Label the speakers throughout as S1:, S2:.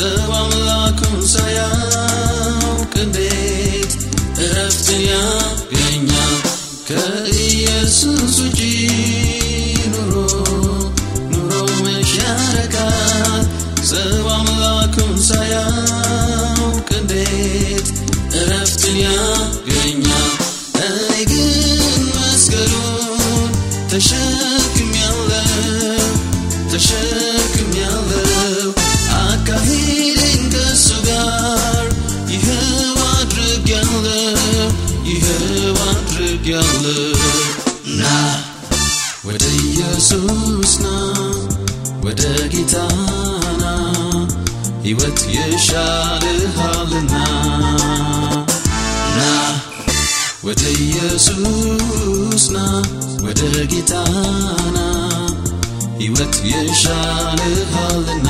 S1: ሰው አምላኩን ሳያውቅ እንዴት እረፍትን ያገኛል? ከኢየሱስ ውጪ አድርጌያለሁ ና ወደ ኢየሱስ ና ወደ ጌታ ና ሕይወት ይሻልሃልና ና ወደ ኢየሱስ ና ወደ ጌታ ና ሕይወት ይሻልሃልና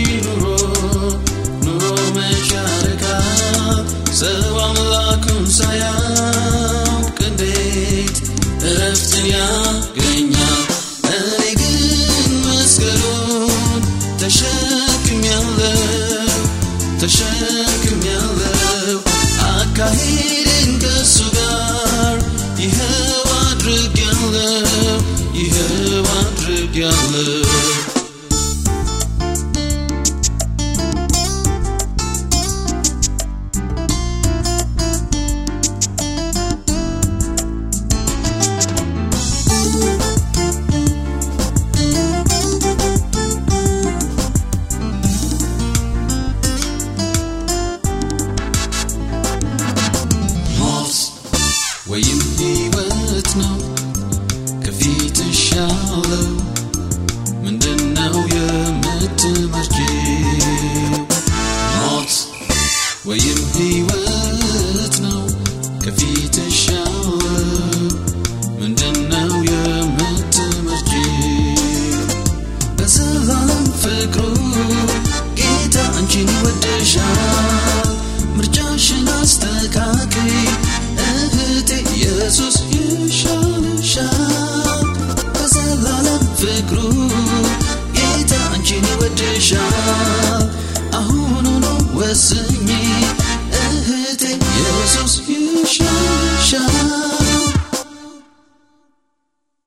S1: መሻረካ ሰው አምላኩን ሳያውቅ እንዴት እረፍትን ያገኛል? እኔ ግን መስቀሉን ተሸክሜያለሁ ተሸክሜያለሁ ያለው ምንድነው የምትመርጪው? በዘላለም ፍቅሩ ጌታ አንቺን ይወድሻል። ምርጫሽን አስተካክይ እህቴ፣ ኢየሱስ ይሻልሻል። በዘላለም ፍቅሩ ጌታ